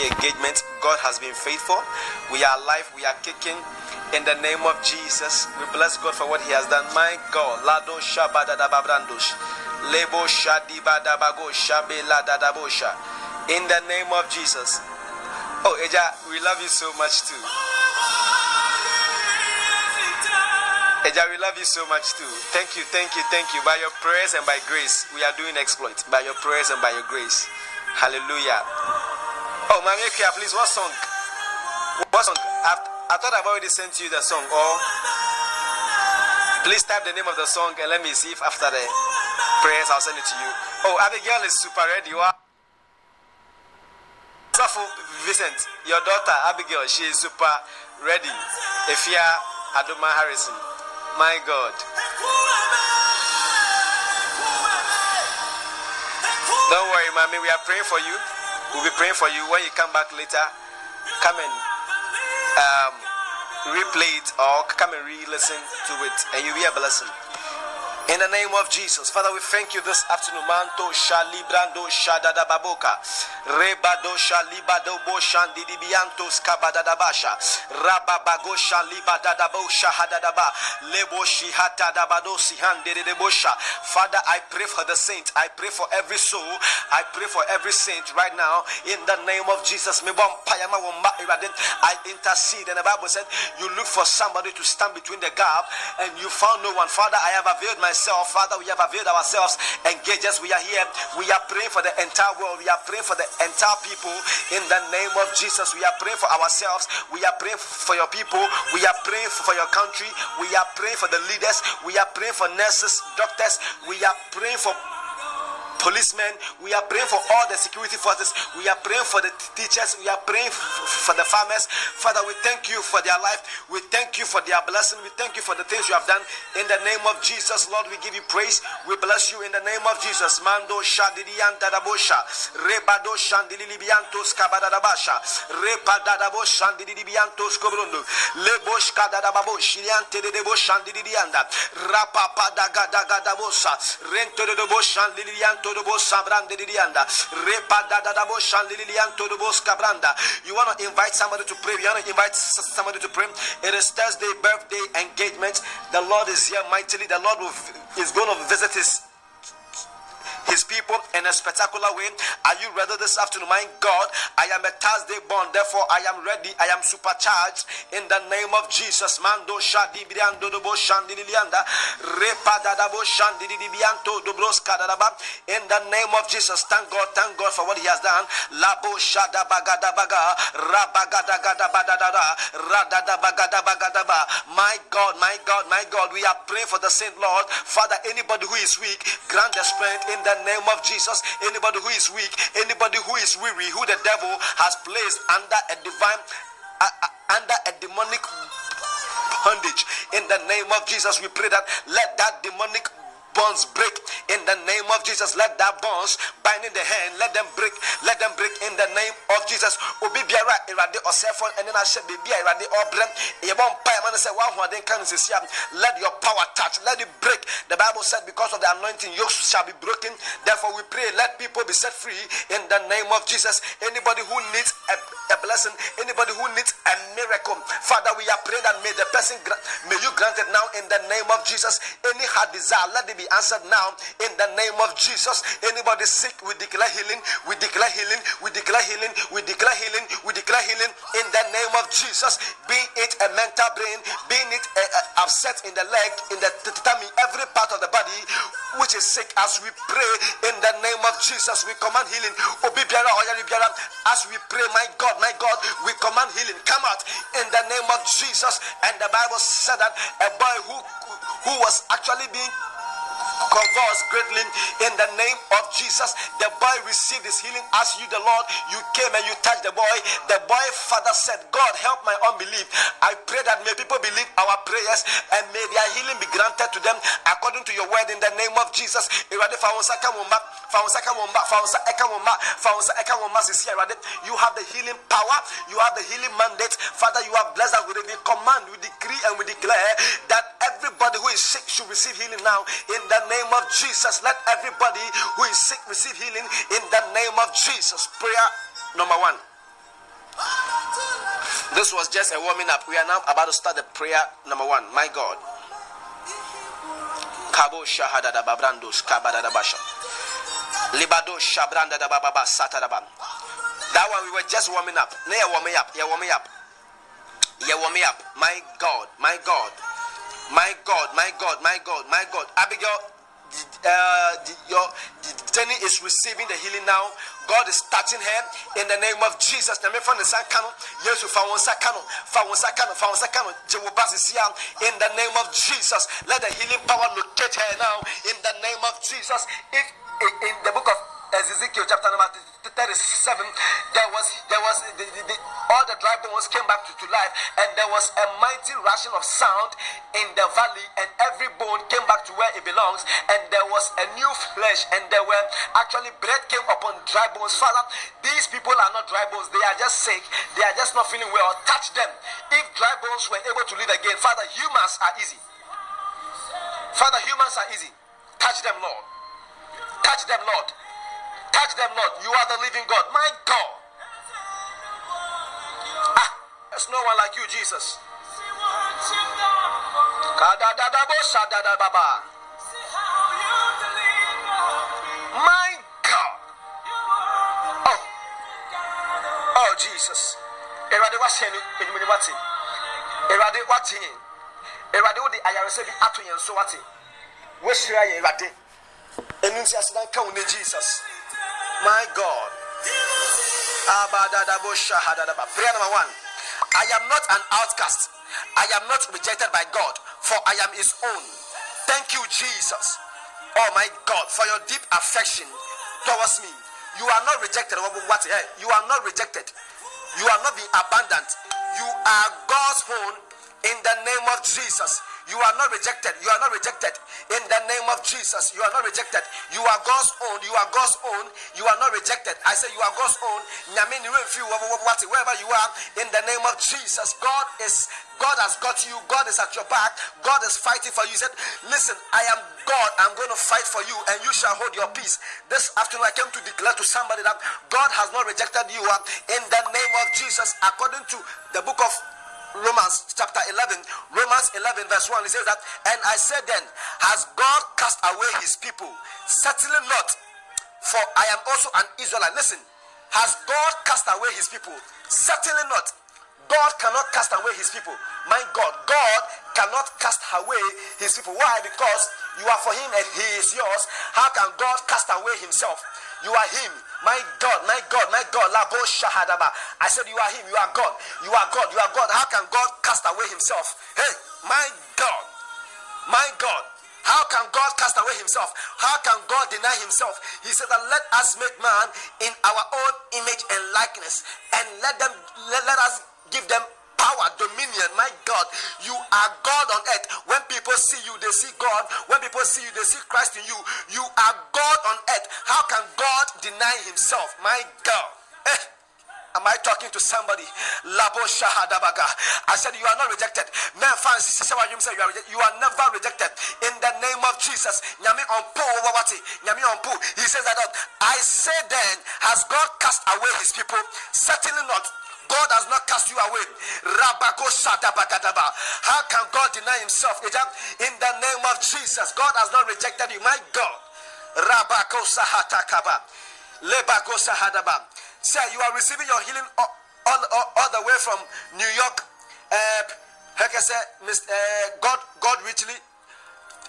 day engagement. God has been faithful. We are alive. We are kicking. In the name of Jesus, we bless God for what He has done. My God, Lado Shabadadababrandosh, Lebo Shadibadabago Shabeladadabosha. In the name of Jesus. Oh, Eja, we love you so much too. Eja, we love you so much too. Thank you, thank you, thank you. By your prayers and by grace, we are doing exploits. By your prayers and by your grace. Hallelujah. Oh, Mami Kia, please, what song? What song? I've, I thought I've already sent you the song. Or please type the name of the song and let me see if after the prayers I'll send it to you. Oh, Abigail is super ready. Suffer Vincent, your daughter Abigail, she is super ready. Efia Adoma Harrison. My God. Don't worry, mommy. We are praying for you. We'll be praying for you when you come back later. Come and um, replay it or come and re-listen to it, and you'll be a blessing. In the name of Jesus, Father, we thank you this afternoon. Manto shalibrando shadada baboka. Rebado shalibado boshan didibiantos kabadadabasha. Rababago shalibadadabo shahadadaba. Lebo shihata dabado sihan dedebosha. Father, I pray for the saint. I pray for every soul. I pray for every saint right now. In the name of Jesus. I intercede. And the Bible said, You look for somebody to stand between the gap, and you found no one. Father, I have availed myself ourselves. Father, we have availed ourselves. Engage us. We are here. We are praying for the entire world. We are praying for the entire people in the name of Jesus. We are praying for ourselves. We are praying for your people. We are praying for your country. We are praying for the leaders. We are praying for nurses, doctors. We are praying for policemen. We are praying for all the security forces. We are praying for the teachers. We are praying for the farmers. Father, we thank you for their life. We thank you for their blessing. We thank you for the things you have done. In the name of Jesus, Lord, we give you praise. We bless you in the name of Jesus. Mando. Rebado. Repadadabo. Lebosh kadadababo shandilibiantos you want to invite somebody to pray. You want to invite somebody to pray. It is Thursday birthday engagement. The Lord is here mightily. The Lord will, is going to visit his his people in a spectacular way. Are you ready this afternoon? My God, I am a Thursday born, therefore I am ready. I am supercharged in the name of Jesus. Mando shadi briando dobo shandi lilianda repada dabo shandi dibianto dobros kadaba. In the name of Jesus, thank God, thank God for what He has done. Labo shada bagada baga rabagada gada badada radada bagada bagada ba. My God, my God, my God, we are praying for the Saint Lord. Father, anybody who is weak, grant the strength in the the name of Jesus. Anybody who is weak, anybody who is weary, who the devil has placed under a divine, uh, uh, under a demonic bondage, in the name of Jesus, we pray that let that demonic bonds break in the name of Jesus. Let that bonds binding the hand, let them break, let them break in the name of Jesus. Obi biara erade osefon ene na hye bibia erade obrem. Ye bon pa man say wa ho den kan sisia. Let your power touch, let it break. The Bible said because of the anointing yokes shall be broken. Therefore we pray let people be set free in the name of Jesus. Anybody who needs a, a blessing, anybody who needs a miracle, Father, we are praying that may the person may you grant it now in the name of Jesus. Any heart desire, let it be answered now in the name of Jesus. Anybody sick, we declare healing, we declare healing, we declare healing, we declare healing, we declare healing in the name of Jesus. Be it a mental brain, be it a, a upset in the leg, in the tummy, every part of the body which is sick, as we pray in the name of Jesus, we command healing. As we pray, my God, my God, we command healing. Come out in the name of Jesus. And the Bible said that a boy who who was actually being convulsed greatly in the name of Jesus. The boy received his healing as you, the Lord, you came and you touched the boy. The boy father said, God, help my unbelief. I pray that may people believe our prayers and may their healing be granted to them according to your word in the name of Jesus. You have the healing power, you have the healing mandate. Father, you have blessed us with it. We command, we decree, and we declare that everybody who is sick should receive healing now in the name of Jesus. Let everybody who is sick receive healing in the name of Jesus. Prayer number one. This was just a warming up. We are now about to start the prayer number one. My God. Kabo shahada da babrandos kabada da basha. Libado shabranda da bababa sataraba. That one we were just warming up. Yeah, warming up. Yeah, warming up. Yeah, warming up. My God, my God, my God, my God, my God, my God. Abigail, uh, the, your the Jenny is receiving the healing now. God is touching her in the name of Jesus. In the name of Jesus, let the healing power locate her now. In the name of Jesus, if in the book of Ezekiel chapter number 37, there was there was the, the, the, all the dry bones came back to, to life, and there was a mighty rushing of sound in the valley, and every bone came back to where it belongs, and there was a new flesh, and there were actually bread came upon dry bones. Father, these people are not dry bones, they are just sick, they are just not feeling well. Touch them. If dry bones were able to live again, Father, humans are easy. Father, humans are easy. Touch them, Lord. Touch them, Lord. Touch them not. You are the living God. My God. Ah, there's no one like you, Jesus. My God. Oh. Oh, Jesus. Erade wase ni enyimini wate. Erade wate yen. Erade wo de ayarese bi ato yen so wate. Wo hyira yen erade. Enu nti asedan ka wo ne Jesus. My God. Prayer number one. I am not an outcast. I am not rejected by God, for I am His own. Thank you, Jesus. Oh my God, for your deep affection towards me. You are not rejected. What? You are not rejected. You are not being abandoned. You are God's own in the name of Jesus. You are not rejected. You are not rejected. In the name of Jesus, you are not rejected. You are God's own. You are God's own. You are not rejected. I say you are God's own. Wherever you are, in the name of Jesus, God is God has got you. God is at your back. God is fighting for you. He said, Listen, I am God. I'm going to fight for you, and you shall hold your peace. This afternoon, I came to declare to somebody that God has not rejected you. In the name of Jesus, according to the book of Romans chapter 11, Romans 11, verse 1, he says that, And I said then, Has God cast away his people? Certainly not, for I am also an Israelite. Listen, has God cast away his people? Certainly not. God cannot cast away his people. My God, God cannot cast away his people. Why? Because you are for him and he is yours. How can God cast away himself? You are him. My God, my God, my God. Labo Shahadaba. I said, You are him. You are God. You are God. You are God. How can God cast away himself? Hey, my God. My God. How can God cast away himself? How can God deny himself? He said that let us make man in our own image and likeness and let them let, let us give them power, dominion. My God, you are God on earth. When people see you, they see God. When people see you, they see Christ in you. You are God on earth. How can God deny himself? My God. Eh. Am I talking to somebody? Labo Shahadabaga. I said, You are not rejected. Man, fans, you are. You are never rejected. In the name of Jesus. Nyami Onpo Nyami. He says that I say then, has God cast away his people? Certainly not. God has not cast you away. How can God deny himself? In the name of Jesus, God has not rejected you. My God. Say you are receiving your healing all, all, all, the way from New York. Uh, like I said, uh, God, God richly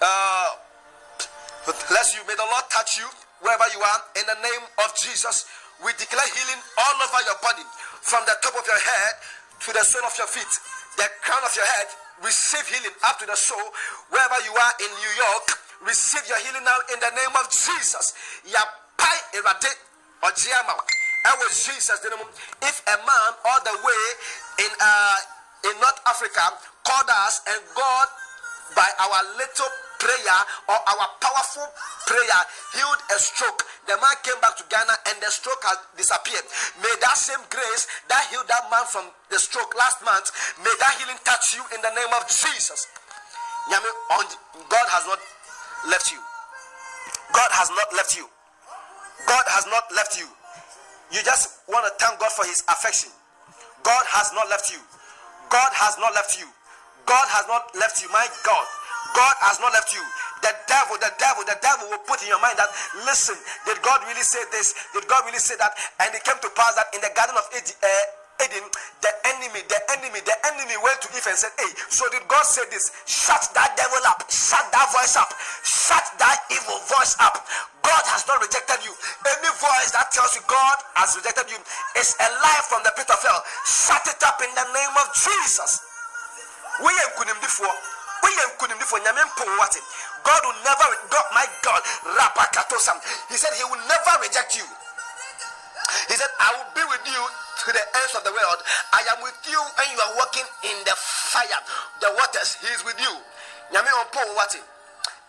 uh, bless you. May the Lord touch you wherever you are. In the name of Jesus, we declare healing all over your body from the top of your head to the sole of your feet, the crown of your head, receive healing up to the soul. Wherever you are in New York, receive your healing now in the name of Jesus. Erade Jesus. If a man all the way in uh in North Africa called us and God by our little prayer or our powerful prayer healed a stroke. The man came back to Ghana and the stroke has disappeared. May that same grace that healed that man from the stroke last month, may that healing touch you in the name of Jesus. God has not left you. God has not left you. God has not left you. You just want to thank God for his affection. God has not left you. God has not left you. God has not left you. My God. God has not left you. The devil, the devil, the devil will put in your mind that, listen, did God really say this? Did God really say that? And it came to pass that in the Garden of Eden, uh, Eden, the enemy, the enemy, the enemy went to Eve and said, Hey, so did God say this? Shut that devil up, shut that voice up, shut that evil voice up. God has not rejected you. Any voice that tells you God has rejected you is a lie from the pit of hell. Shut it up in the name of Jesus. We are God will never, God, my God, Rapakatosam. He said he will never reject you. He said, I will be with you to the ends of the world. I am with you and you are walking in the fire, the waters. He is with you.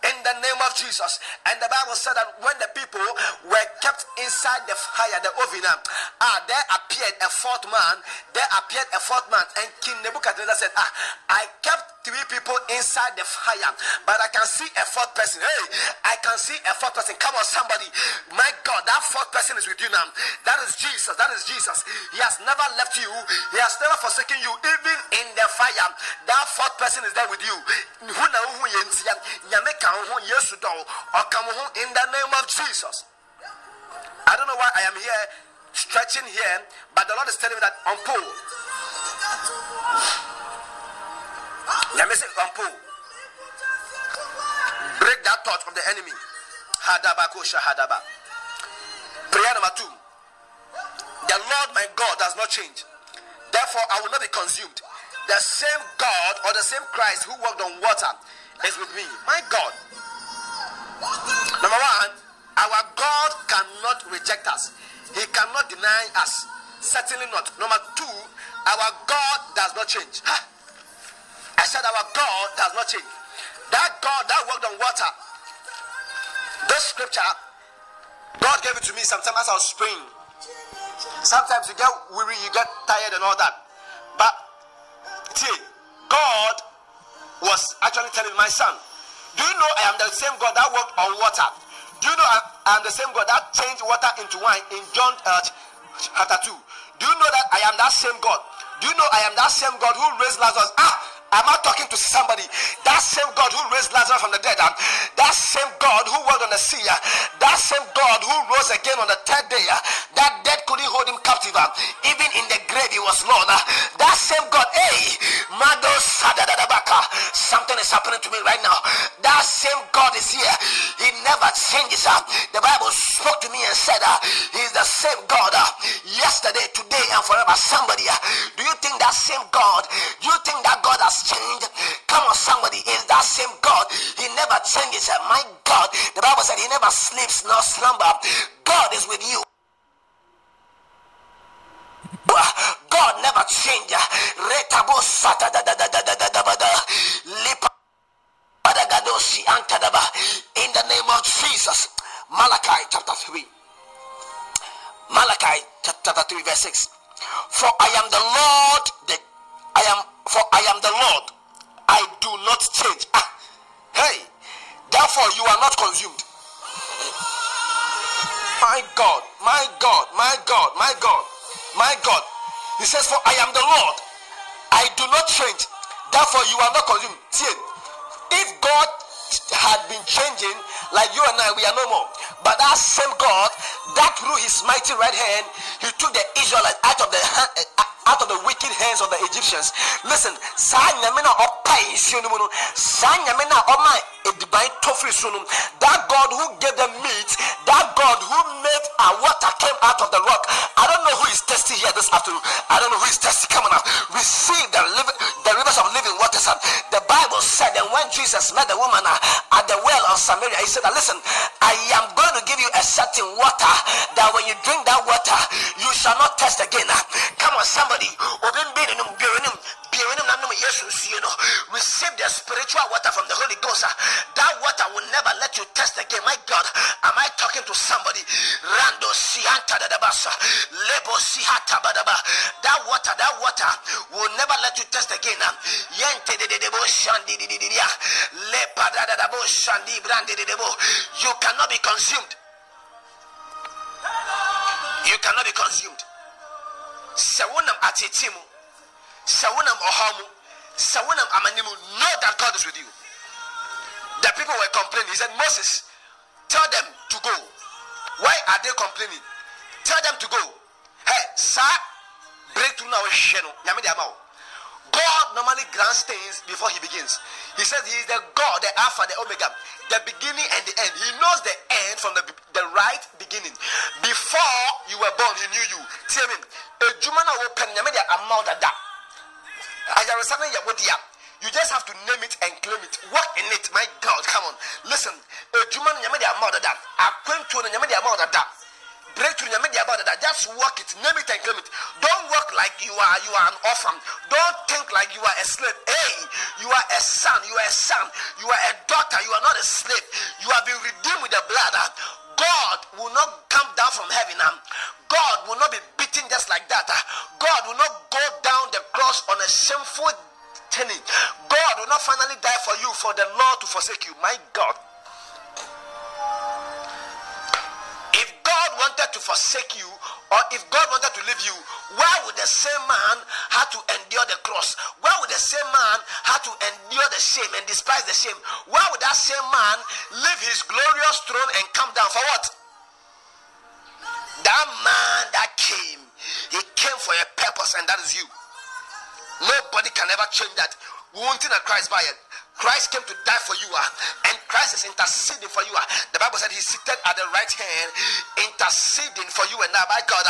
In the name of Jesus. And the Bible said that when the people were kept inside the fire, the oven, ah, there appeared a fourth man. There appeared a fourth man. And King Nebuchadnezzar said, Ah, I kept three people inside the fire, but I can see a fourth person. Hey, I can see a fourth person. Come on, somebody. My God, that fourth person is with you now. That is Jesus. That is Jesus. He has never left you, He has never forsaken you, even in the fire. That fourth person is there with you. In the name of Jesus. I don't know why I am here stretching here, but the Lord is telling me that on pole. Break that thought of the enemy. Hadabako shahadaba. Prayer number two. The Lord my God does not change. Therefore, I will not be consumed. The same God or the same Christ who walked on water is with me. My God. Number one, our God cannot reject us. He cannot deny us. Certainly not. Number two, our God does not change. Ha! I said, Our God does not change. That God that worked on water, this scripture, God gave it to me sometimes as I was praying. Sometimes you get weary, you get tired, and all that. But see, God was actually telling my son, Do you know I am the same God that worked on water? Do you know I am the same God that changed water into wine in John uh, chapter 2? Do you know that I am that same God? Do you know I am that same God who raised Lazarus? Ah, Am I talking to somebody? That same God who raised Lazarus from the dead, um, that same God who walked on the sea, uh, that same God who rose again on the third day, uh, that dead couldn't hold him captive. Uh, even in the grave, he was Lord. Uh, that same God, hey, something is happening to me right now. That same God is here. He never changes. The Bible spoke to me and said, uh, He's the same God yesterday, today, and forever. Somebody, do you think that same God? Do you think that God has changed. Come on, somebody. Is that same God? He never changes. My God. The Bible said he never sleeps nor slumber. God is with you. God never changes. In the name of Jesus. Malachi chapter 3. Malachi chapter 3, verse 6. For I am the Lord, the I am for I am the Lord. I do not change. Ah, hey, therefore you are not consumed. My God, my God, my God, my God, my God. He says, For I am the Lord. I do not change. Therefore you are not consumed. See, if God had been changing like you and I, we are no more. But that same God, that through his mighty right hand, he took the Israelites out of the hand, out of the wicked hands of the Egyptians. Listen, saa nyame na no, that God who gave them meat, that God who made a water came out of the rock. I don't know who is thirsty here this afternoon. I don't know who is. Come on now, receive the living, the rivers of living waters. The Bible said, and when Jesus met the woman uh, at the well of Samaria, he said, "Listen, I am going to give you a certain water that when you drink that water, you shall not thirst again." Come on, somebody somebody receive the spiritual water from the Holy Ghost. That water will never let you test again. My God, am I talking to somebody? Rando sianta dadabasa, lebo sihata badaba. That water, that water will never let you test again. Yente de debo shandi di di di shandi brandi de debo. You cannot be consumed. You cannot be consumed sɛ wonam atete mu sɛ wonam ɔhaw mu sɛ wonam amane mu know that god is with you. The people were complaining. He said moses tell them to go. Why are they complaining? Tell them to go. Hey saa breakthrough na wɔhwehwɛ no nyame de ama wo God normally grants things before he begins. He says he is the God, the Alpha, the Omega, the beginning and the end. He knows the end from the, the right beginning. Before you were born, he knew you. Tell me, a Jumana Yamada amount You just have to name it and claim it. Walk in it, my God. Come on. Listen, a Jumana Yamada amount of that. I came to amount of that breakthrough in the about that. Just work it, name it and claim it. Don't work like you are you are an orphan. Don't think like you are a slave. Hey, you are a son. You are a son. You are a daughter. You are not a slave. You have been redeemed with the blood. God will not come down from heaven. Um. God will not be beaten just like that. Ah, God will not go down the cross on a shameful journey. God will not finally die for you for the Lord to forsake you. My God. If God. wanted to forsake you, or if God wanted to leave you, why would the same man have to endure the cross? Why would the same man have to endure the shame and despise the shame? Why would that same man leave his glorious throne and come down for what? That man that came, he came for a purpose, and that is you. Nobody can ever change that. Wanting a Christ by it. Christ came to die for you, uh, and Christ is interceding for you. Uh. The Bible said he's seated at the right hand, interceding for you and now. My God,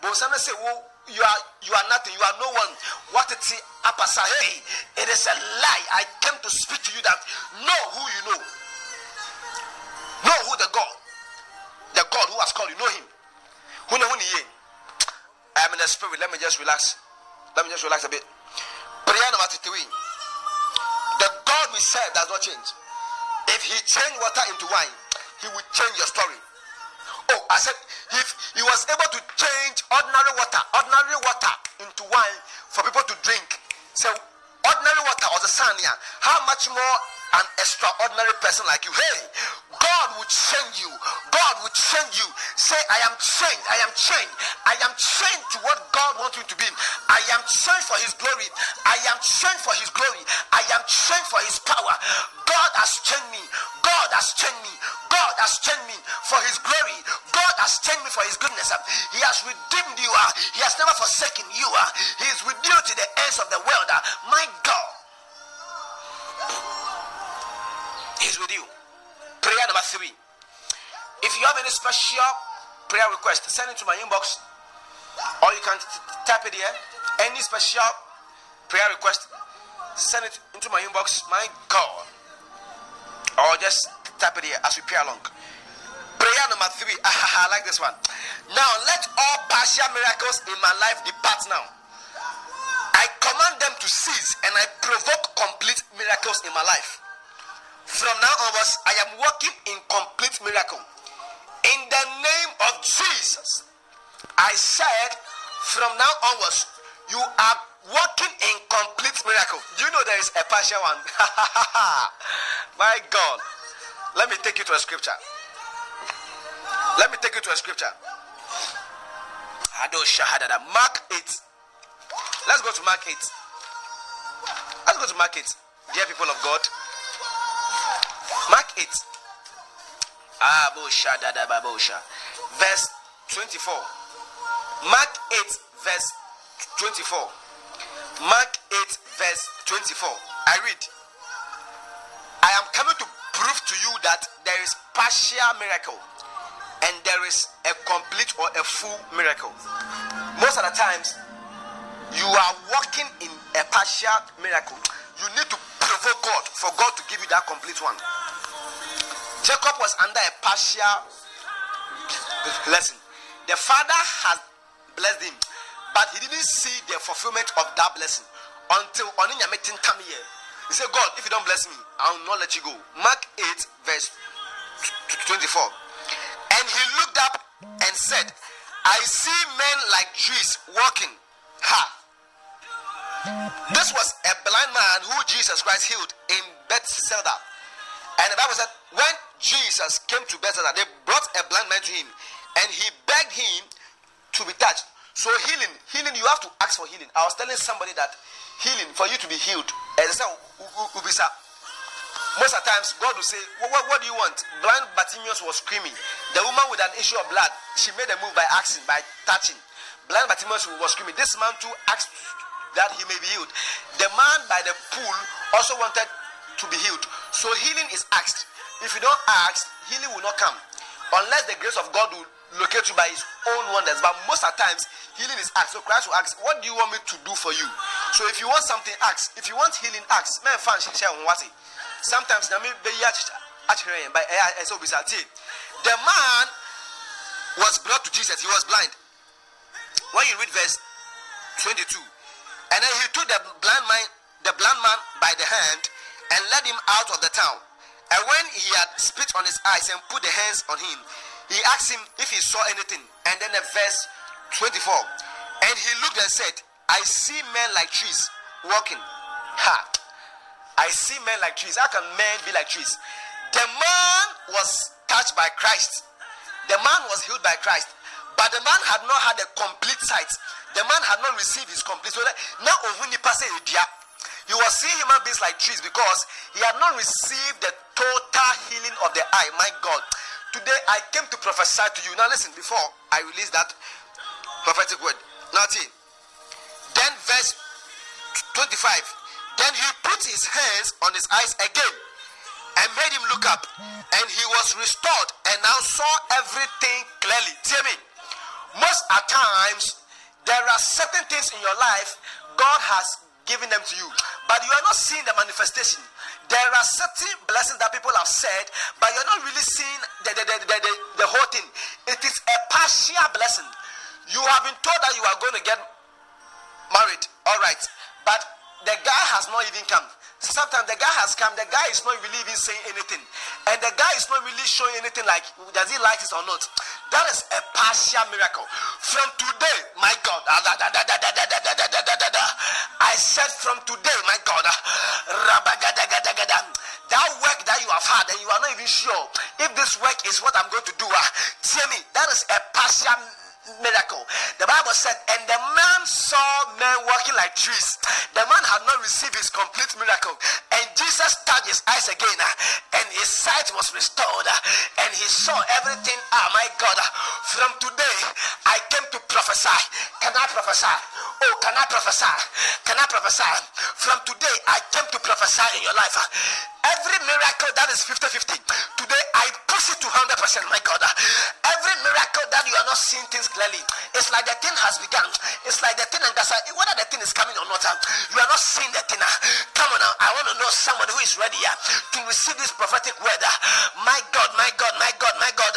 Bonsana say, you are you are nothing, you are no one. What it is, it is a lie. I came to speak to you that know who you know. Know who the God, the God who has called you, know him. Who know who he is. I am in the spirit. Let me just relax. Let me just relax a bit. Prayer number three. The God we serve does not change. If He change water into wine, He will change your story. Oh, I said if He was able to change ordinary water, ordinary water into wine for people to drink. So ordinary water was a sun here. How much more an extraordinary person like you. Hey, will change you. God will change you. Say, I am changed. I am changed. I am changed to what God wants you to be. I am changed for His glory. I am changed for His glory. I am changed for His power. God has changed me. God has changed me. God has changed me for His glory. God has changed me for His goodness. He has redeemed you. He has never forsaken you. He is with you to the ends of the world. My God. He's with you. Prayer number three. If you have any special prayer request, send it to my inbox or you can type it here. Any special prayer request, send it into my inbox. My God. Or just type it here as we pray along. Prayer number three. I like this one. Now let all partial miracles in my life depart now. I command them to cease and I provoke complete miracles in my life. From now onwards, I am working in complete miracle. In the name of Jesus, I said, from now onwards, you are working in complete miracle. Do you know there is a partial one? My God. Let me take you to a scripture. Let me take you to a scripture. Mark 8. Let's go to Mark 8. Let's go to Mark 8. Dear people of God. Mark 8. Ah, verse 24. Mark 8, verse 24. Mark 8, verse 24. I read. I am coming to prove to you that there is partial miracle and there is a complete or a full miracle. Most of the times, you are walking in a partial miracle. You need to provoke God for God to give you that complete one. Jacob was under a partial blessing. The father has blessed him, but he didn't see the fulfillment of that blessing until Oninyamitin come here. He said, God, if you don't bless me, I will not let you go. Mark 8, verse 24. And he looked up and said, I see men like trees walking. Ha! This was a blind man who Jesus Christ healed in Bethsaida. And the Bible said, when Jesus came to Bethsaida, they brought a blind man to him, and he begged him to be touched. So healing, healing, you have to ask for healing. I was telling somebody that healing for you to be healed, and they say, Ubisa. Most of the times, God will say, what, what, what do you want? Blind Bartimaeus was screaming. The woman with an issue of blood, she made a move by asking, by touching. Blind Bartimaeus was screaming. This man too asked that he may be healed. The man by the pool also wanted to be healed. So healing is asked. If you don't ask, healing will not come. Unless the grace of God will locate you by his own wonders. But most of times, healing is asked. So Christ will ask, What do you want me to do for you? So if you want something, ask. If you want healing, ask. Man, fan, share on what sometimes na me but ɛyɛ ɛsɛ obi sa tie the man was brought to jesus he was blind when you read verse 22 and then he took the blind man the blind man by the hand and led him out of the town and when he had spit on his eyes and put the hands on him he asked him if he saw anything and then the verse 24 and he looked and said i see men like trees walking ha I see men like trees. How can men be like trees? The man was touched by Christ. The man was healed by Christ. But the man had not had a complete sight. The man had not received his complete. So now he was seeing human beings like trees because he had not received the total healing of the eye. My God. Today I came to prophesy to you. Now listen, before I release that prophetic word. Now see. Then verse 25. Then he put his hands on his eyes again and made him look up, and he was restored and now saw everything clearly. Tell me, most at times there are certain things in your life God has given them to you, but you are not seeing the manifestation. There are certain blessings that people have said, but you're not really seeing the, the, the, the, the, the whole thing. It is a partial blessing. You have been told that you are going to get married, all right, but the guy has not even come. Sometimes the guy has come, the guy is not really even saying anything. And the guy is not really showing anything like, does he like it or not? That is a partial miracle. From today, my God, I said from today, my God, that work that you have had and you are not even sure if this work is what I'm going to do, uh, tell me, that is a partial miracle. The Bible said, and the man saw men walking like trees. The man had not received his complete miracle. And Jesus touched his eyes again, uh, and his sight was restored, uh, and he saw everything. Ah, my God, uh, from today I came to prophesy. Can I prophesy? Oh, can I prophesy? Can I prophesy? From today I came to prophesy in your life. Every miracle that is 50 50, today I push it to 100%. My God, every miracle that you are not seeing things clearly, it's like the thing has begun. It's like the thing, and that's whether the thing is coming or not, you are not seeing the thing. Come on now, I want to know somebody who is ready to receive this prophetic word. My God, my God, my God, my God.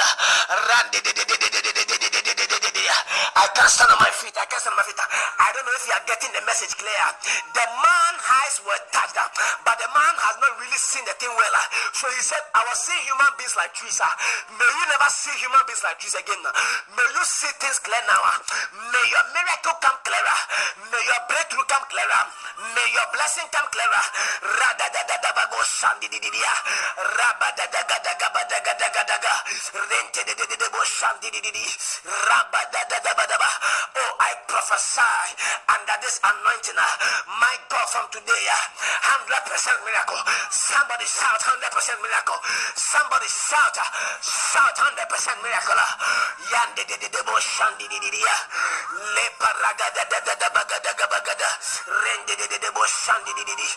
I can't stand on my feet. I can't stand on my feet. I don't know if you are getting the message clear. The man's eyes were touched, but the man has not really seen the thing well. So he said, I was seeing human beings like trees. May you never see human beings like trees again. May you see things clear now. May your miracle come clearer. May your breakthrough come clearer. May your blessing come clearer. Radadadabago shandididia. Rabadadagadagabadagadaga. Rentedededebo shandididi. Rabadadadabadaba. Oh, I prophesy under this anointing. Ah. My God, from today, ah. 100% miracle. Somebody shout 100% miracle. Somebody shout, ah. shout 100% miracle. Yande de de de bo shandi di di di ya. Le paraga da da da da baga da ga baga da. Rende de de de bo di di di.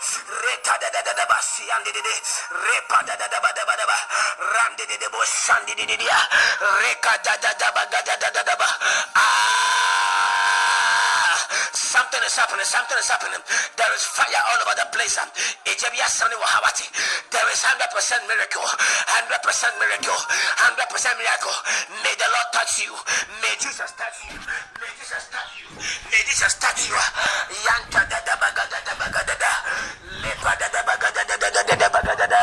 Reta da da da da ba si ande de de. Repa da da da ba da ba da ba. Rande de bo di di di ya. Reka da da da ba da da da da da ba. Ah. Something is happening. Something is happening. There is fire all over the place. There is 100% miracle. 100% miracle. 100% miracle. May the Lord touch you. May Jesus touch you. May Jesus touch you. May Jesus touch you. Yanta da da baga da da baga da da. Da da da da da da da da da.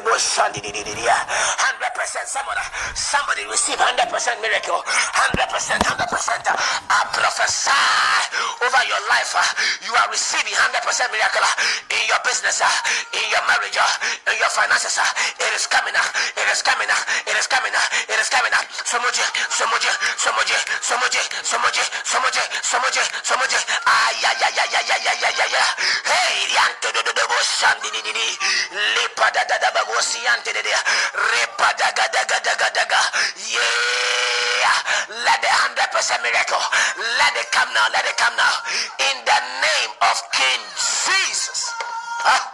Bo shandi di di di di. 100%. Somebody, somebody receive 100% miracle. 100%. 100%. I prophesy over your life. Uh, you are receiving 100% miracle uh, in your business, uh, in your marriage, in your finances. It is coming. Uh, it is coming. Uh, it is coming. Uh, it is coming. Uh, somoje, somoje, somoje, somoje, somoje, somoje, somoje, somoje. Ay, ay, ay, ay, ay, ay, ay, ay, ay. Hey, yanto do do do bo shandi di di di. Lipa da da da ba go si yante de de. Repa da ga da ga da ga da ga. Yeah. Let the hundred percent miracle. Let it come now. Let it come now. In the name of King Jesus. Huh?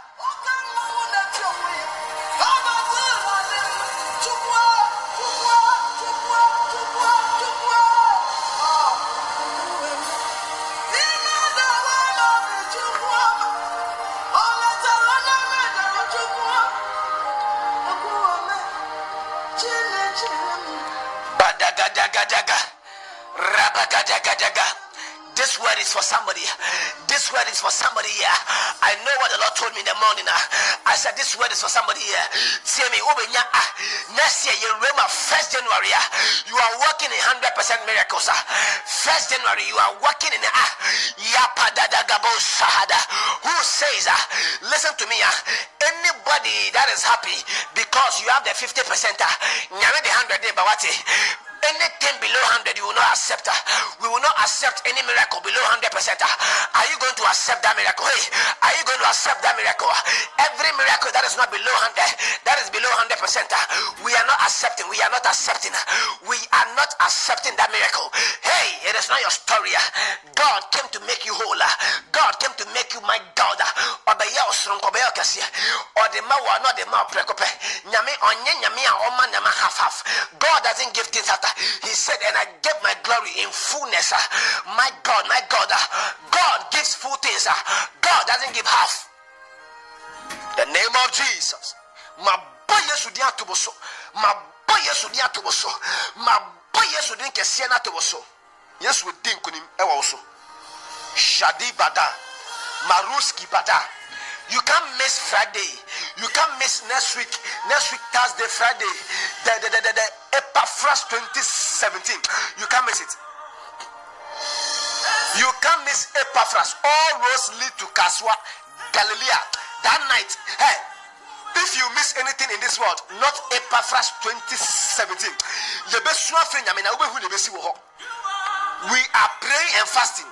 Badagadaga. Rabagadaga. This word is for somebody. This word is for somebody here. I know what the Lord told me in the morning. Ah. I said, This word is for somebody here. See me, ah, next year, you remember, first January, ah, you are working in 100% miracles. First January, you are working in who says, Listen to me, anybody that is happy because you have the 50%, the 100 but what anything below 100 you will not accept ah. we will not accept any miracle below 100 percent ah. are you going to accept that miracle? Hey are you going to accept that miracle ah? every miracle that is not below 100 that is below 100 percent we are not accepting we are not accepting we are not accepting that miracle. Hey it is not your story god came to make you whole god came to make you my god god doesn't give things after he said and i gave my glory in fullness. My god my god god gives full things god doesn't give half. The name of jesus. Mabɔ yesu din ato bo so mabɔ yesu din ato bo so mabɔ yesu din kɛseɛ no ato bo so. Yesu di nkonim ɛwɔ wo so shadi bada. Maruski bada. You can't miss Friday. You can't miss next week. Next week, Thursday, Friday. The, the, the, the, the Epaphras 2017. You can't miss it. You can't miss Epaphras. All roads lead to Kaswa, Galilee. That night, hey, if you miss anything in this world, not Epaphras 2017. We are praying and fasting.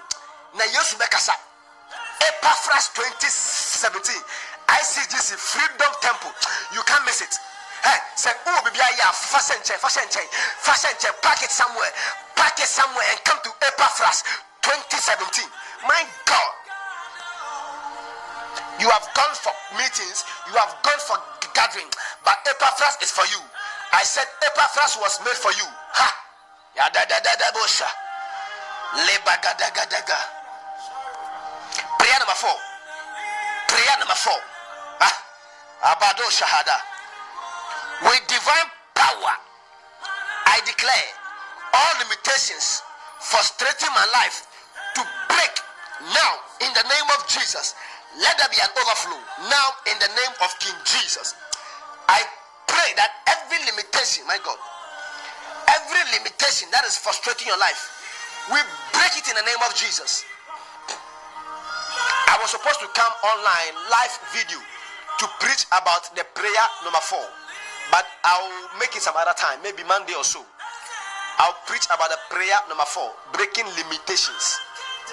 Now, yes, Epaphras 2017 ICGC Freedom Temple. You can't miss it. Hey, say, oh, baby, yeah, fashion check, fashion check, fashion check, pack it somewhere, pack it somewhere, and come to Epaphras 2017. My God, you have gone for meetings, you have gone for gathering, but Epaphras is for you. I said Epaphras was made for you. Ha! Ya da da da da bosha. Leba ga da ga da ga. Prayer number four. Prayer number four. Ah, Abado Shahada. With divine power, I declare all limitations frustrating my life to break now in the name of Jesus. Let there be an overflow now in the name of King Jesus. I pray that every limitation, my God, every limitation that is frustrating your life, we break it in the name of Jesus. I was supposed to come online live video to preach about the prayer number four, but I'll make it some other time, maybe Monday or so. I'll preach about the prayer number four, breaking limitations.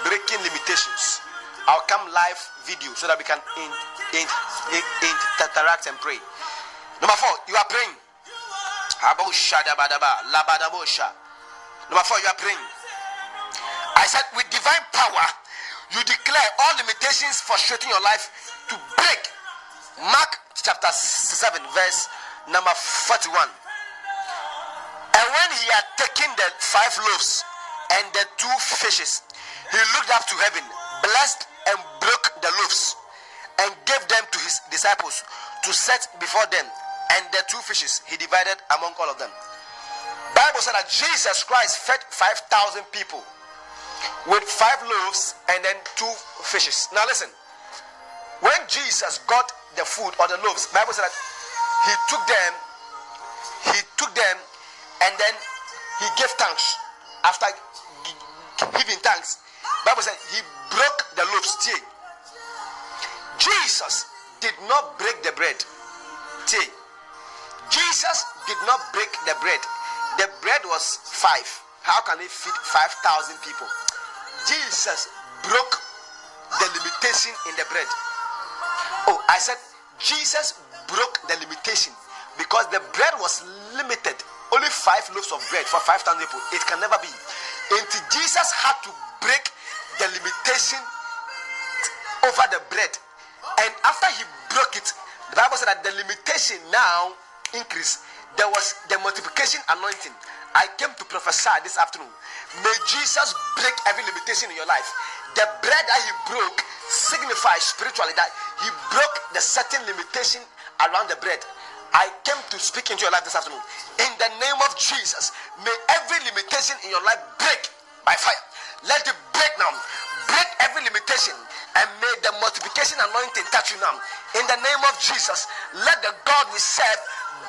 Breaking limitations. I'll come live video so that we can in, in, in, in, interact and pray. Number four, you are praying. Number four, you are praying. I said, with divine power, you declare all limitations frustrating your life to break. Mark chapter 7, verse number 41. And when he had taken the five loaves and the two fishes, he looked up to heaven, blessed and broke the loaves, and gave them to his disciples to set before them. And the two fishes he divided among all of them. Bible said that Jesus Christ fed 5,000 people with five loaves and then two fishes. Now listen. When Jesus got the food or the loaves, Bible said that he took them, he took them, and then he gave thanks. After giving thanks, Bible said he broke the loaves. Jesus did not break the bread. Jesus did not break the bread. The bread was five. How can it feed 5,000 people? Jesus broke the limitation in the bread. Oh, I said Jesus broke the limitation because the bread was limited. Only five loaves of bread for 5,000 people. It can never be. Until Jesus had to break the limitation over the bread. And after he broke it, the Bible said that the limitation now increased. There was the multiplication anointing. I came to prophesy this afternoon. May Jesus break every limitation in your life. The bread that he broke signifies spiritually that he broke the certain limitation around the bread. I came to speak into your life this afternoon. In the name of Jesus, may every limitation in your life break by fire. Let it break now. Break every limitation and may the multiplication anointing touch you now. In the name of Jesus, let the God we serve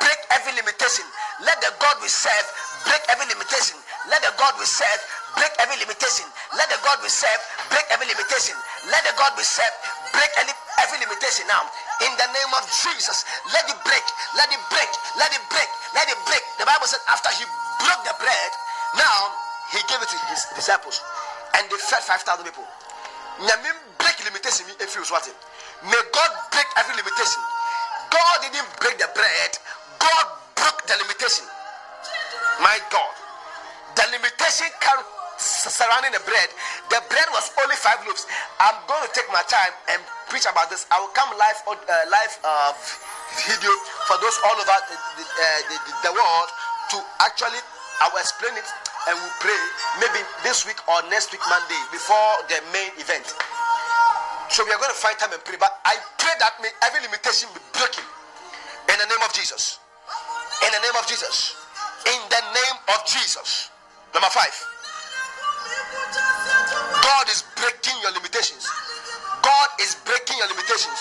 break every limitation. Let the God we serve break every limitation. Let the God we serve break every limitation. Let the God we serve break every limitation. Let the God we serve break any, every limitation now. In the name of Jesus, let it break. Let it break. Let it break. Let it break. The Bible said after he broke the bread, now he gave it to his disciples, and they fed five thousand people. Nyame break limitation if was what? May God break every limitation. God didn't break the bread. God broke the limitation. My God. The limitation surrounding the bread, the bread was only five loaves. I'm going to take my time and preach about this. I will come live on uh, live uh, video for those all over the, the, uh, the, the world to actually I will explain it and we'll pray maybe this week or next week Monday before the main event. So we are going to find time and pray. But I pray that may every limitation be broken in the name of Jesus. In the name of Jesus. In the name of Jesus. Number five. God is breaking your limitations. God is breaking your limitations.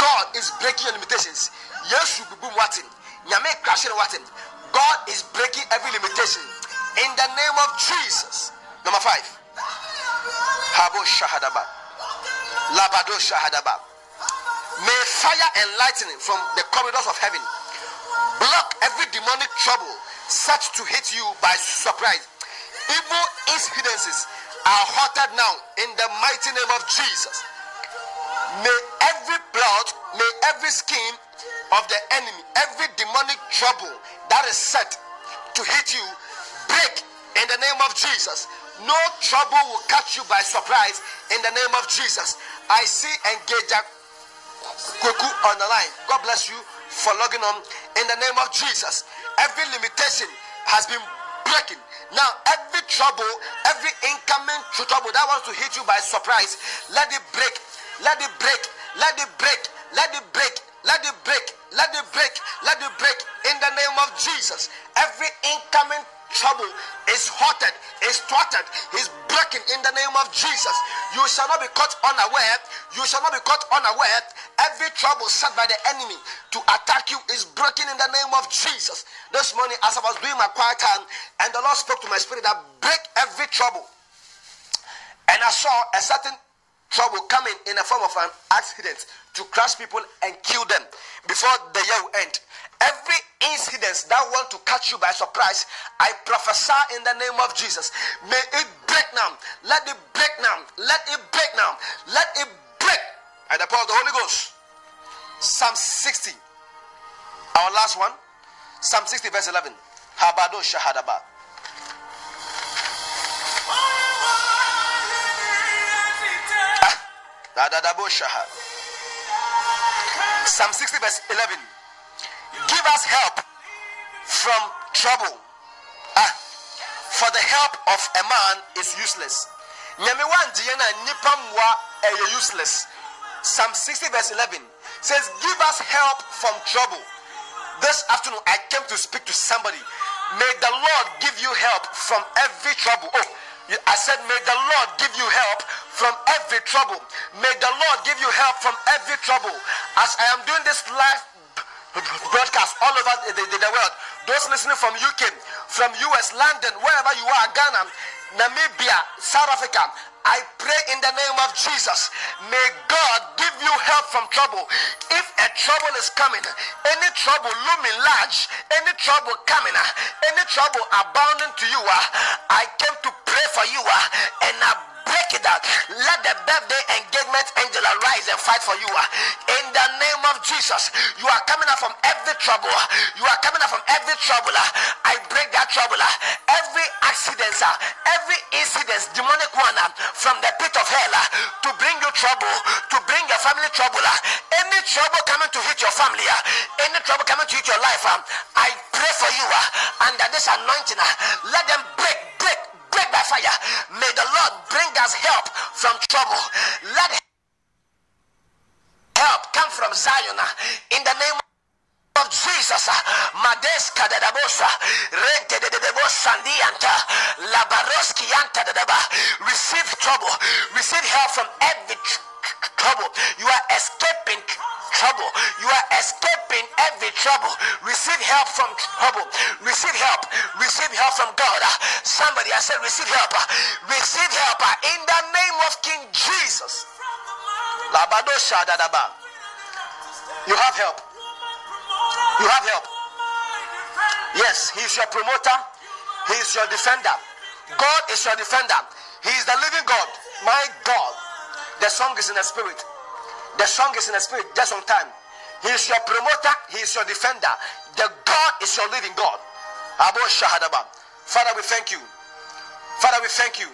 God is breaking your limitations. Yes, you be watching. Nyame crashing watching. God is breaking every limitation in the name of Jesus. Number five. Habo Shahadaba. Labado Shahadaba. May fire and lightning from the corridors of heaven block every demonic trouble set to hit you by surprise. Evil incidences are halted now in the mighty name of Jesus. May every plot, may every scheme of the enemy, every demonic trouble that is set to hit you, break in the name of Jesus. No trouble will catch you by surprise in the name of Jesus. I see Engager Kweku on the line. God bless you for logging on in the name of Jesus. Every limitation has been breaking. Now, every trouble, every incoming trouble that wants to hit you by surprise, let it break, let it break, let it break, let it break, let it break, let it break, let it break in the name of Jesus. Every incoming trouble is halted, is thwarted, is broken in the name of Jesus. You shall not be caught unaware. You shall not be caught unaware. Every trouble set by the enemy to attack you is broken in the name of Jesus. This morning, as I was doing my quiet time, and the Lord spoke to my spirit that break every trouble. And I saw a certain trouble coming in the form of an accident to crush people and kill them before the year will end. Every incident that want to catch you by surprise, I prophesy in the name of Jesus. May it break now. Let it break now. Let it break now. Let it break by the power of the Holy Ghost. Psalm 60. Our last one. Psalm 60, verse 11. Habado Shahadaba. Ah. Psalm 60, verse 11 give us help from trouble. Ah, for the help of a man is useless. useless. Psalm 60 verse 11 says, Give us help from trouble. This afternoon I came to speak to somebody. May the Lord give you help from every trouble. Oh, I said, May the Lord give you help from every trouble. May the Lord give you help from every trouble. As I am doing this live broadcast all over the, the, the, world. Those listening from UK, from US, London, wherever you are, Ghana, Namibia, South Africa, I pray in the name of Jesus. May God give you help from trouble. If a trouble is coming, any trouble looming large, any trouble coming, any trouble abounding to you, I came to pray for you and I break it out. Let the birthday engagement angel arise and fight for you. Ah. In the name of Jesus, you are coming out from every trouble. Ah. You are coming out from every trouble. Ah. I break that trouble. Every accident, every incident, demonic one from the pit of hell to bring you trouble, to bring your family trouble. Any trouble coming to hit your family, any trouble coming to hit your life, I pray for you under this anointing. Let them break, break, break by fire. May the Lord bring us help from trouble. Let help come from Zion in the name of Jesus. Madeska de Dabosa, Rente de Debosandianta, Labaroski Anta de Deba. Receive trouble, receive help from every trouble. You are escaping trouble. You are escaping every trouble. Receive help from trouble. Receive help. Receive help from God. Somebody, I said, receive help. Receive help in the name of King Jesus. You have help. You have help. Yes, He is your promoter. He is your defender. God is your defender. He is the living God. My God. The song is in the spirit. The song is in the spirit just on time. He is your promoter, he is your defender. The God is your living God. Abu Shahadaba. Father, we thank you. Father, we thank you.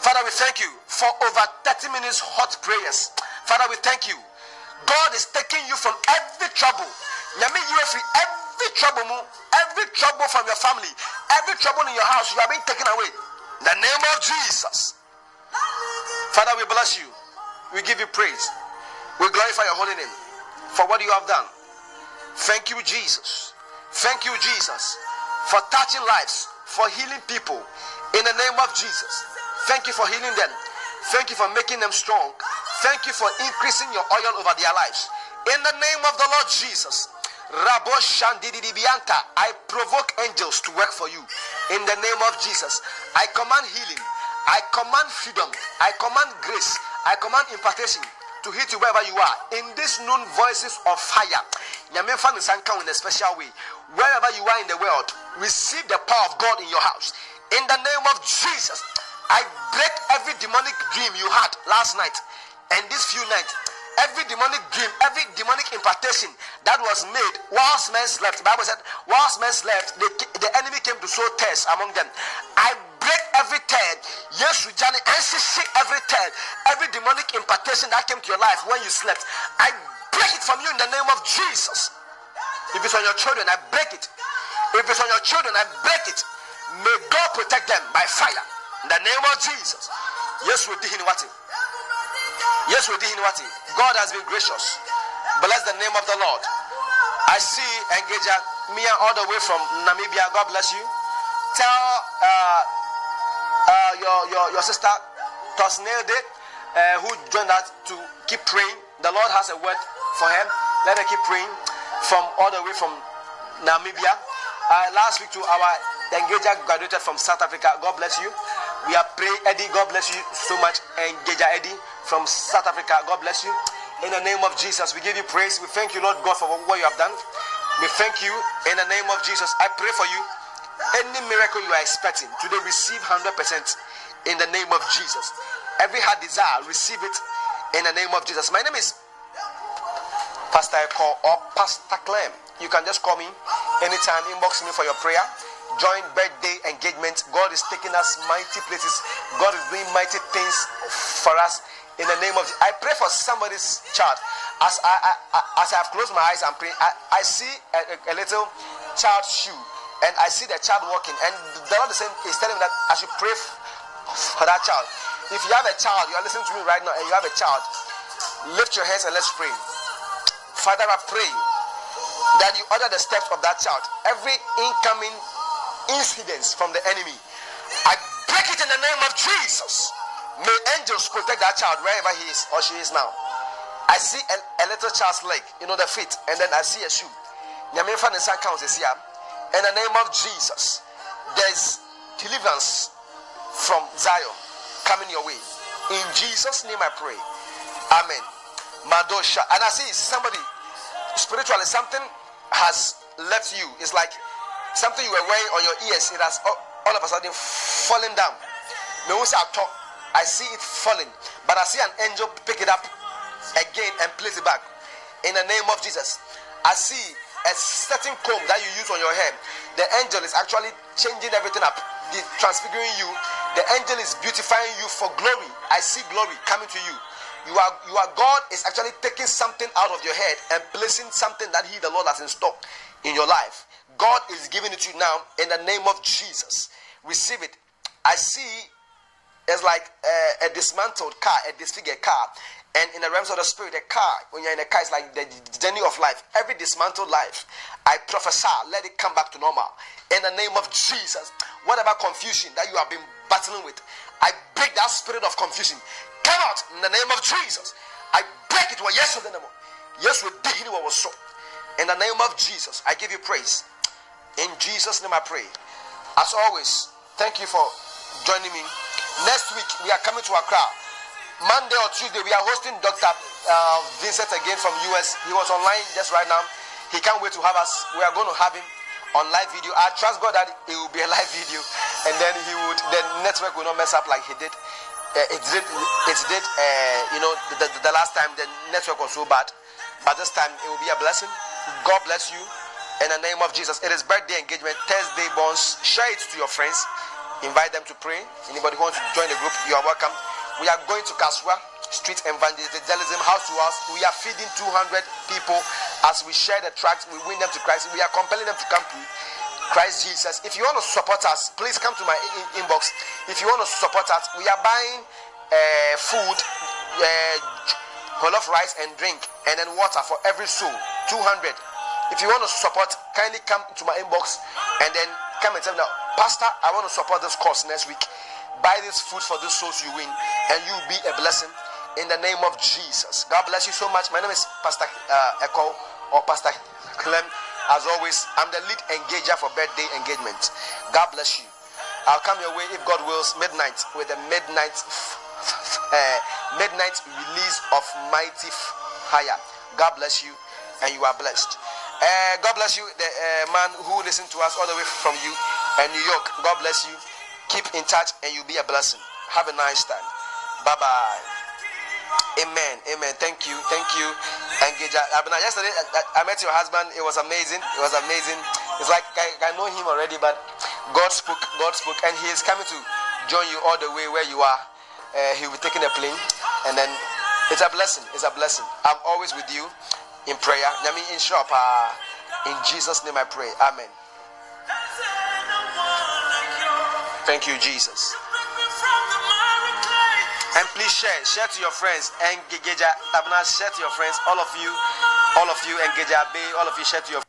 Father, we thank you for over 30 minutes hot prayers. Father, we thank you. God is taking you from every trouble. Nyame you free every trouble, every trouble from your family, every trouble in your house, you are being taken away. In the name of Jesus. Father, we bless you. We give you praise. We glorify your holy name for what you have done. Thank you, Jesus. Thank you, Jesus, for touching lives, for healing people in the name of Jesus. Thank you for healing them. Thank you for making them strong. Thank you for increasing your oil over their lives. In the name of the Lord Jesus. I provoke angels to work for you. In the name of Jesus. I command healing. I command freedom. I command grace. I command impartation to hit you wherever you are. In these known voices of fire, in a special way. Wherever you are in the world, receive the power of God in your house. In the name of Jesus, I break every demonic dream you had last night and these few nights. Every demonic dream, every demonic impartation that was made whilst men slept. The Bible said, whilst men slept, the, the enemy came to sow tears among them. I break every third. Yes, Johnny, see every third, every demonic impartation that came to your life when you slept. I break it from you in the name of Jesus. If it's on your children, I break it. If it's on your children, I break it. May God protect them by fire. In the name of Jesus. Yes, we did what? Yes, we did what? God has been gracious. Bless the name of the Lord. I see Engager Mia all the way from Namibia. God bless you. Tell uh, uh, your, your, your sister Tosnelde, uh, who joined us to keep praying. The Lord has a word for him. Let her keep praying from all the way from Namibia. Uh, last week to our engager graduated from South Africa. God bless you. We are praying, Eddie. God bless you so much. Engager Eddie from South Africa. God bless you. In the name of Jesus, we give you praise. We thank you, Lord God, for what you have done. We thank you in the name of Jesus. I pray for you any miracle you are expecting today, receive 100% in the name of Jesus. Every heart desire, receive it in the name of Jesus. My name is Pastor Eko or Pastor Clem. You can just call me anytime, inbox me for your prayer. Join birthday engagement. God is taking us mighty places. God is doing mighty things for us in the name of Jesus. I pray for somebody's child. As I, I, I as I have closed my eyes, I'm praying. I, I see a, a, a little child's shoe and I see the child walking, and the Lord is, telling me that I should pray for that child. If you have a child, you are listening to me right now, and you have a child, lift your hands and let's pray. Father, I pray that you order the steps of that child. Every incoming incidents from the enemy, I break it in the name of Jesus. May angels protect that child wherever he is or she is now. I see a, a little child's leg, you know, the feet, and then I see a shoe. In the name of Jesus, there's deliverance from Zion coming your way. In Jesus' name I pray. Amen. Madosha. And I see somebody spiritually, something has left you. It's like something you were wearing on your ears. It has all, of a sudden fallen down. I see it falling, but I see an angel pick it up again and place it back. In the name of Jesus, I see a certain comb that you use on your head. The angel is actually changing everything up, transfiguring you. The angel is beautifying you for glory. I see glory coming to you. You are, you are God is actually taking something out of your head and placing something that He, the Lord, has in stock in your life. God is giving it to you now in the name of Jesus. Receive it. I see it's like a, a dismantled car, a disfigured car. And in the realms of the spirit, a car, when you're in a car, it's like the journey of life. Every dismantled life, I prophesy, let it come back to normal. In the name of Jesus, whatever confusion that you have been battling with, I break that spirit of confusion. Come out in the name of Jesus. I break it. Yes Well, yes, yes, we did what was so. In the name of Jesus, I give you praise. In Jesus' name, I pray. As always, thank you for joining me. Next week, we are coming to Accra. Monday or Tuesday, we are hosting Dr. Uh, Vincent again from US. He was online just right now. He can't wait to have us. We are going to have him on live video. I trust God that it will be a live video, and then he would the network will not mess up like he did uh, it did, it did uh, you know, the, the, the, last time the network was so bad, but this time it will be a blessing. God bless you. In the name of Jesus, it is birthday engagement, Thursday bonds. Share it to your friends. Invite them to pray. Anybody who wants to join the group, you are welcome. We are going to Kaswa Street Evangelism, house to house. We are feeding 200 people as we share the tracts. We win them to Christ. We are compelling them to come to Christ Jesus. If you want to support us, please come to my in- inbox. If you want to support us, we are buying uh, food, uh, whole of rice and drink, and then water for every soul. 200. If you want to support, kindly come to my inbox and then come and tell me, Pastor, I want to support this course next week. Buy this food for these souls you win, and you will be a blessing in the name of Jesus. God bless you so much. My name is Pastor uh, Echo or Pastor Clem. As always, I'm the lead engager for birthday engagement. God bless you. I'll come your way if God wills midnight with a midnight uh, midnight release of mighty fire. God bless you, and you are blessed. Uh, God bless you, the uh, man who listened to us all the way from you and New York. God bless you. Keep in touch, and you'll be a blessing. Have a nice time. Bye bye. Amen. Amen. Thank you. Thank you. Engage. Mean, yesterday I, met your husband. It was amazing. It was amazing. It's like I, I know him already, but God spoke. God spoke, and He is coming to join you all the way where you are. Uh, he will be taking a plane, and then it's a blessing. It's a blessing. I'm always with you in prayer. Let me in shop. Uh, in Jesus' name, I pray. Amen. Thank you, Jesus. And please share, share to your friends. And Gegeja Abna, share to your friends. All of you, all of you, and Geja Bay, all of you share to your